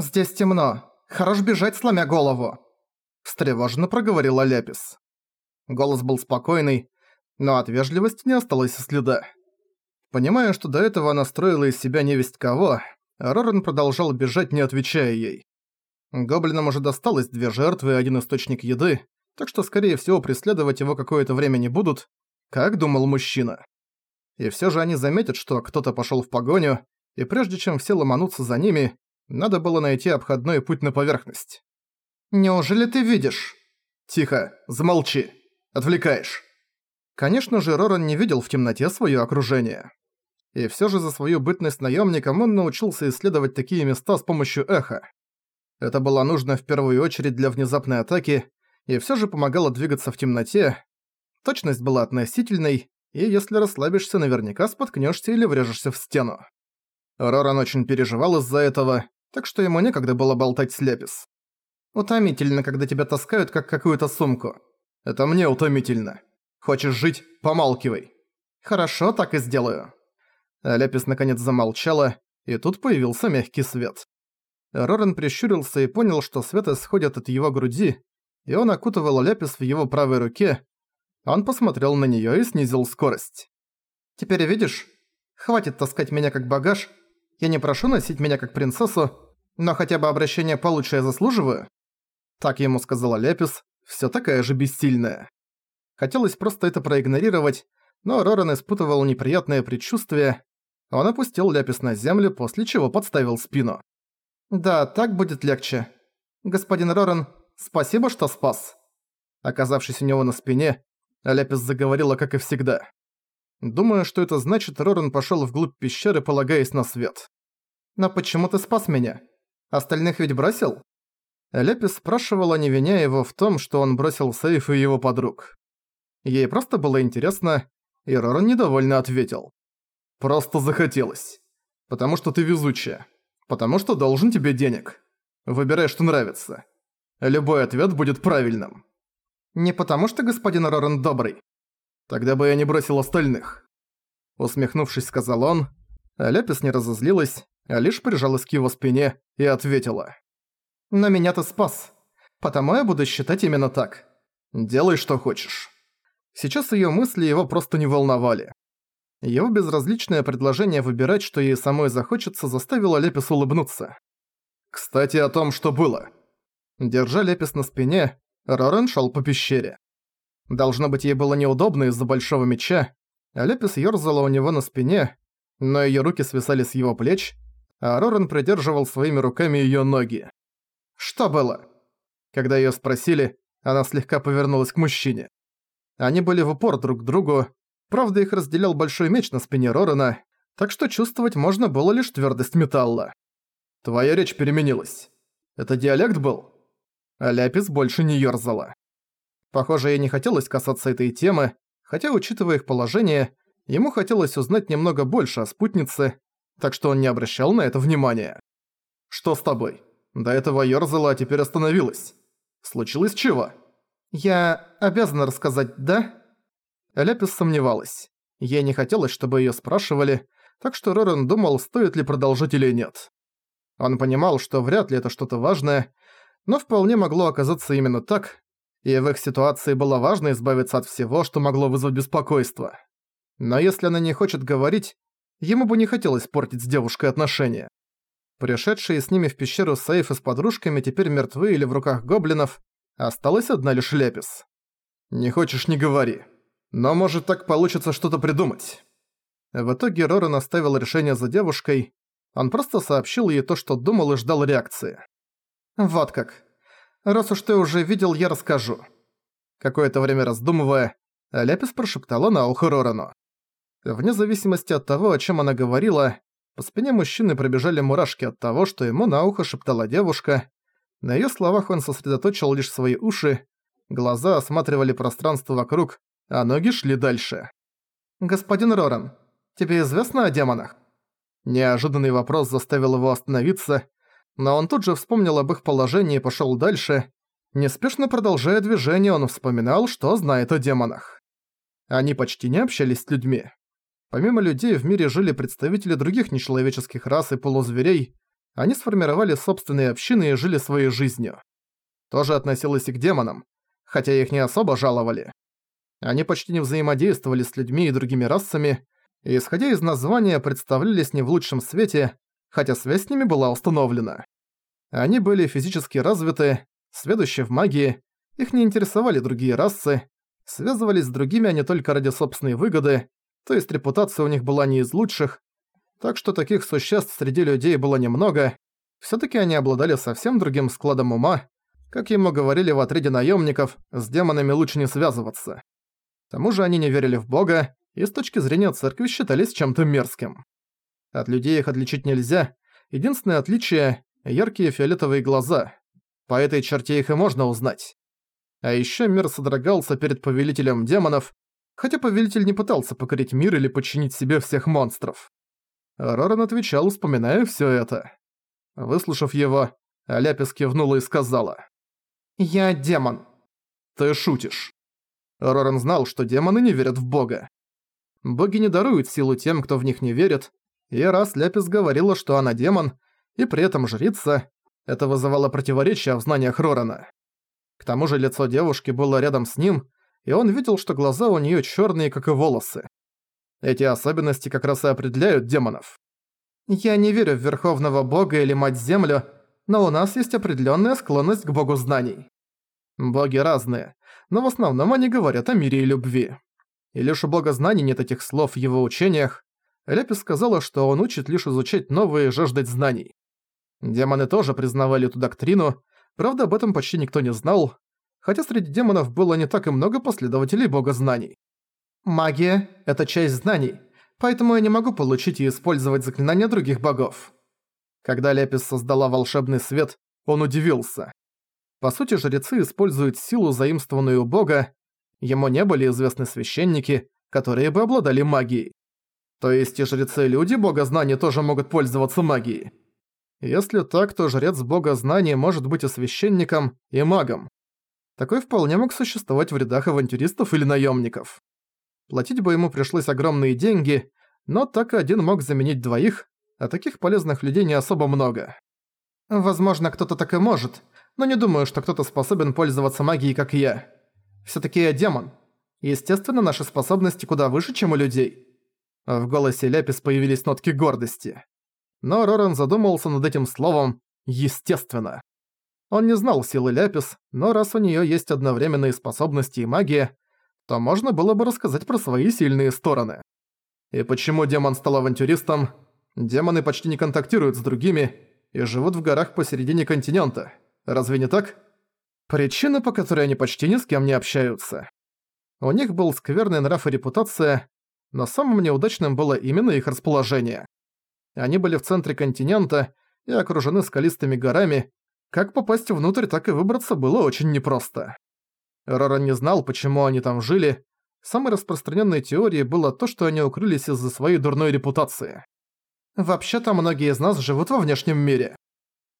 «Здесь темно. Хорош бежать, сломя голову!» Встревоженно проговорила Лепис. Голос был спокойный, но от вежливости не осталось и следа. Понимая, что до этого она строила из себя невесть кого, Роран продолжал бежать, не отвечая ей. Гоблинам уже досталось две жертвы и один источник еды, так что, скорее всего, преследовать его какое-то время не будут, как думал мужчина. И всё же они заметят, что кто-то пошёл в погоню, и прежде чем все ломанутся за ними, надо было найти обходной путь на поверхность. «Неужели ты видишь?» «Тихо, замолчи. Отвлекаешь». Конечно же, Роран не видел в темноте своё окружение. И всё же за свою бытность наёмником он научился исследовать такие места с помощью эха. Это было нужно в первую очередь для внезапной атаки, и всё же помогало двигаться в темноте. Точность была относительной, и если расслабишься, наверняка споткнёшься или врежешься в стену. Роран очень переживал из-за этого, так что ему некогда было болтать с Лепис. «Утомительно, когда тебя таскают, как какую-то сумку. Это мне утомительно. Хочешь жить – помалкивай». «Хорошо, так и сделаю». Лепис наконец замолчала, и тут появился мягкий свет. Роран прищурился и понял, что свет исходит от его груди, и он окутывал Лепис в его правой руке. Он посмотрел на неё и снизил скорость. «Теперь видишь? Хватит таскать меня как багаж я не прошу носить меня как принцессу, но хотя бы обращение получше я заслуживаю?» Так ему сказала Лепис, всё такая же бессильная. Хотелось просто это проигнорировать, но Роран испытывал неприятное предчувствие. Он опустил Лепис на землю, после чего подставил спину. «Да, так будет легче. Господин Роран, спасибо, что спас». Оказавшись у него на спине, Лепис заговорила, как и всегда. Думая, что это значит, Роран пошёл вглубь пещеры, полагаясь на свет. «Но почему ты спас меня? Остальных ведь бросил?» Лепис спрашивала, не виня его в том, что он бросил сейф и его подруг. Ей просто было интересно, и Роран недовольно ответил. «Просто захотелось. Потому что ты везучая. Потому что должен тебе денег. Выбирай, что нравится. Любой ответ будет правильным». «Не потому что господин Роран добрый. Тогда бы я не бросил остальных. Усмехнувшись, сказал он. А Ляпис не разозлилась, а лишь прижалась к его спине и ответила. «Но меня ты спас. Потому я буду считать именно так. Делай, что хочешь». Сейчас её мысли его просто не волновали. Его безразличное предложение выбирать, что ей самой захочется, заставило Лепис улыбнуться. «Кстати, о том, что было». Держа Лепис на спине, Рорен шёл по пещере. Должно быть, ей было неудобно из-за большого меча, а Лепис ёрзала у него на спине, но её руки свисали с его плеч, а Роран придерживал своими руками её ноги. «Что было?» Когда её спросили, она слегка повернулась к мужчине. Они были в упор друг к другу, правда их разделял большой меч на спине Рорана, так что чувствовать можно было лишь твёрдость металла. «Твоя речь переменилась. Это диалект был?» А Ляпис больше не ёрзала. Похоже, ей не хотелось касаться этой темы, хотя, учитывая их положение, ему хотелось узнать немного больше о спутнице, так что он не обращал на это внимания. «Что с тобой? До этого ёрзала, а теперь остановилась. Случилось чего?» «Я обязана рассказать, да?» Ляпис сомневалась. Ей не хотелось, чтобы её спрашивали, так что Рорен думал, стоит ли продолжить или нет. Он понимал, что вряд ли это что-то важное, но вполне могло оказаться именно так, и в их ситуации было важно избавиться от всего, что могло вызвать беспокойство. Но если она не хочет говорить, ему бы не хотелось портить с девушкой отношения. Пришедшие с ними в пещеру сейфы с подружками теперь мертвы или в руках гоблинов, осталась одна лишь Лепис. «Не хочешь – не говори. Но может так получится что-то придумать». В итоге Роран оставил решение за девушкой, он просто сообщил ей то, что думал и ждал реакции. «Вот как. Раз уж ты уже видел, я расскажу». Какое-то время раздумывая, Ляпис прошептала на ухо Рорану. Вне зависимости от того, о чем она говорила, по спине мужчины пробежали мурашки от того, что ему на ухо шептала девушка. На её словах он сосредоточил лишь свои уши, глаза осматривали пространство вокруг, а ноги шли дальше. «Господин Роран, тебе известно о демонах?» Неожиданный вопрос заставил его остановиться, но он тут же вспомнил об их положении и пошёл дальше. Неспешно продолжая движение, он вспоминал, что знает о демонах. Они почти не общались с людьми. Помимо людей в мире жили представители других нечеловеческих рас и полузверей, Они сформировали собственные общины и жили своей жизнью. Тоже относилось и к демонам, хотя их не особо жаловали. Они почти не взаимодействовали с людьми и другими расами, и, исходя из названия, представлялись не в лучшем свете, хотя связь с ними была установлена. Они были физически развиты, сведущие в магии, их не интересовали другие расы, связывались с другими они только ради собственной выгоды, то есть репутация у них была не из лучших, так что таких существ среди людей было немного, всё-таки они обладали совсем другим складом ума, как ему говорили в отряде наемников, с демонами лучше не связываться. К тому же они не верили в бога, и с точки зрения церкви считались чем-то мерзким. От людей их отличить нельзя, единственное отличие – яркие фиолетовые глаза. По этой черте их и можно узнать. А ещё мир содрогался перед повелителем демонов, хотя повелитель не пытался покорить мир или подчинить себе всех монстров. Роран отвечал, вспоминая всё это. Выслушав его, Аляпис кивнула и сказала. «Я демон». «Ты шутишь». Роран знал, что демоны не верят в бога. Боги не даруют силу тем, кто в них не верит, и раз Ляпис говорила, что она демон, и при этом жрица, это вызывало противоречия в знаниях Рорана. К тому же лицо девушки было рядом с ним, и он видел, что глаза у неё чёрные, как и волосы. Эти особенности как раз и определяют демонов. «Я не верю в Верховного Бога или Мать-Землю, но у нас есть определённая склонность к Богу знаний. Боги разные, но в основном они говорят о мире и любви. И лишь у Бога знаний нет этих слов в его учениях, Лепис сказала, что он учит лишь изучать новые и жаждать знаний. Демоны тоже признавали эту доктрину, правда об этом почти никто не знал, хотя среди демонов было не так и много последователей бога знаний. Магия – это часть знаний, поэтому я не могу получить и использовать заклинания других богов. Когда Лепис создала волшебный свет, он удивился. По сути, жрецы используют силу, заимствованную у бога, ему не были известны священники, которые бы обладали магией. То есть и жрецы-люди бога знаний тоже могут пользоваться магией. Если так, то жрец бога знаний может быть и священником, и магом. Такой вполне мог существовать в рядах авантюристов или наемников. Платить бы ему пришлось огромные деньги, но так один мог заменить двоих, а таких полезных людей не особо много. Возможно, кто-то так и может, но не думаю, что кто-то способен пользоваться магией, как я. Всё-таки я демон. Естественно, наши способности куда выше, чем у людей. В голосе Ляпис появились нотки гордости. Но Роран задумался над этим словом «естественно». Он не знал силы Ляпис, но раз у неё есть одновременные способности и магия, то можно было бы рассказать про свои сильные стороны. И почему демон стал авантюристом? Демоны почти не контактируют с другими и живут в горах посередине континента. Разве не так? Причина, по которой они почти ни с кем не общаются. У них был скверный нрав и репутация, но самым неудачным было именно их расположение. Они были в центре континента и окружены скалистыми горами, как попасть внутрь, так и выбраться было очень непросто. Рора не знал, почему они там жили. Самой распространенной теорией было то, что они укрылись из-за своей дурной репутации. «Вообще-то многие из нас живут во внешнем мире».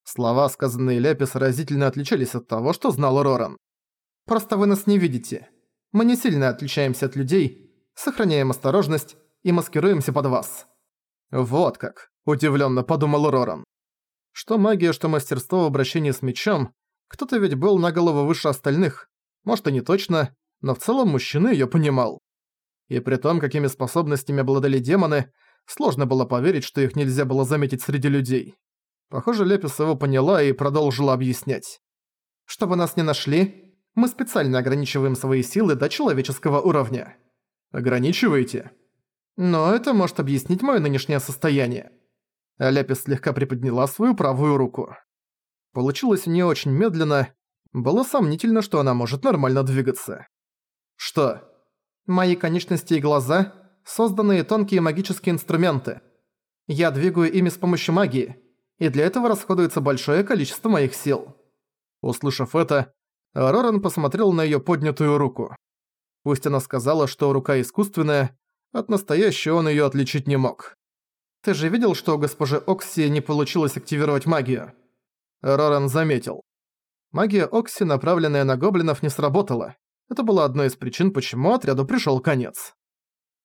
Слова, сказанные Ляпис, разительно отличались от того, что знал Роран. «Просто вы нас не видите. Мы не сильно отличаемся от людей, сохраняем осторожность и маскируемся под вас». «Вот как», – удивленно подумал Роран. Что магия, что мастерство в обращении с мечом, кто-то ведь был на голову выше остальных. Может и не точно, но в целом мужчина её понимал. И при том, какими способностями обладали демоны, сложно было поверить, что их нельзя было заметить среди людей. Похоже, Лепис его поняла и продолжила объяснять. «Чтобы нас не нашли, мы специально ограничиваем свои силы до человеческого уровня. Ограничиваете? Но это может объяснить моё нынешнее состояние. Ляпис слегка приподняла свою правую руку. Получилось не очень медленно. Было сомнительно, что она может нормально двигаться. Что? Мои конечности и глаза – созданные тонкие магические инструменты. Я двигаю ими с помощью магии, и для этого расходуется большое количество моих сил. Услышав это, Роран посмотрел на её поднятую руку. Пусть она сказала, что рука искусственная, от настоящей он её отличить не мог. «Ты же видел, что у госпожи Окси не получилось активировать магию?» Роран заметил. Магия Окси, направленная на гоблинов, не сработала. Это была одной из причин, почему отряду пришёл конец.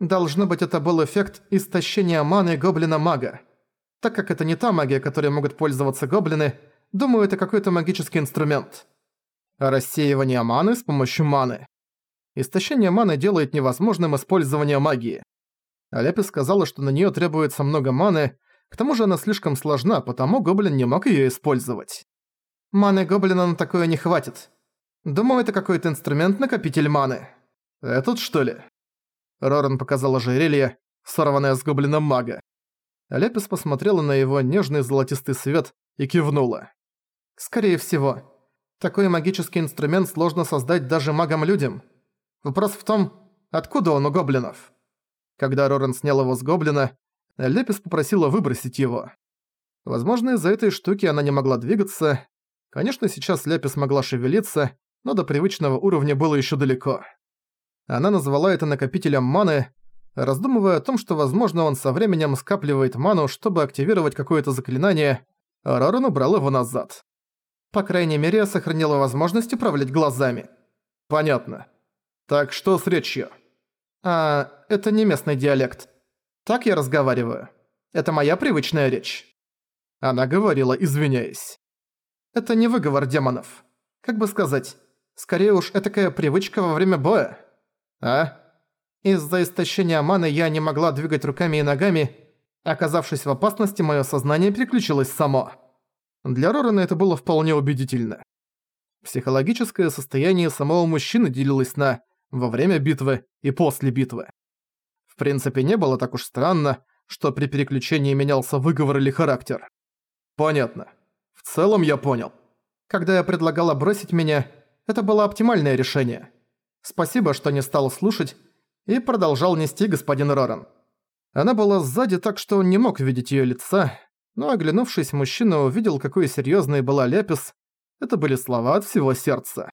Должно быть, это был эффект истощения маны гоблина-мага. Так как это не та магия, которой могут пользоваться гоблины, думаю, это какой-то магический инструмент. Рассеивание маны с помощью маны. Истощение маны делает невозможным использование магии. Аляпис сказала, что на неё требуется много маны, к тому же она слишком сложна, потому гоблин не мог её использовать. Маны гоблина на такое не хватит. Думаю, это какой-то инструмент-накопитель маны. Этот, что ли? Роран показал ожерелье, сорванное с гоблином мага. Аляпис посмотрела на его нежный золотистый свет и кивнула. «Скорее всего. Такой магический инструмент сложно создать даже магам-людям. Вопрос в том, откуда он у гоблинов?» Когда Роран снял его с гоблина, Лепис попросила выбросить его. Возможно, из-за этой штуки она не могла двигаться. Конечно, сейчас Лепис могла шевелиться, но до привычного уровня было еще далеко. Она назвала это накопителем маны, раздумывая о том, что, возможно, он со временем скапливает ману, чтобы активировать какое-то заклинание, а Роран убрал его назад. По крайней мере, я сохранила возможность управлять глазами. Понятно. Так что с речью? А, это не местный диалект. Так я разговариваю. Это моя привычная речь. Она говорила, извиняясь. Это не выговор демонов. Как бы сказать, скорее уж этакая привычка во время боя. А? Из-за истощения маны я не могла двигать руками и ногами. Оказавшись в опасности, мое сознание переключилось само. Для Рорана это было вполне убедительно. Психологическое состояние самого мужчины делилось на «во время битвы» и «после битвы». В принципе, не было так уж странно, что при переключении менялся выговор или характер. Понятно. В целом я понял. Когда я предлагала бросить меня, это было оптимальное решение. Спасибо, что не стал слушать и продолжал нести господин Роран. Она была сзади, так что он не мог видеть её лица, но оглянувшись, мужчина увидел, какой серьёзной была Лепис. Это были слова от всего сердца.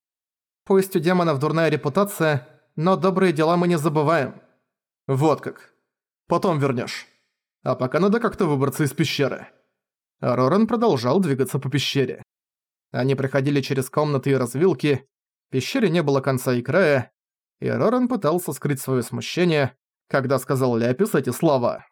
«Пусть у демонов дурная репутация, но добрые дела мы не забываем». «Вот как. Потом вернёшь. А пока надо как-то выбраться из пещеры». А Роран продолжал двигаться по пещере. Они проходили через комнаты и развилки. Пещере не было конца и края, и Роран пытался скрыть своё смущение, когда сказал Ляпис эти слова.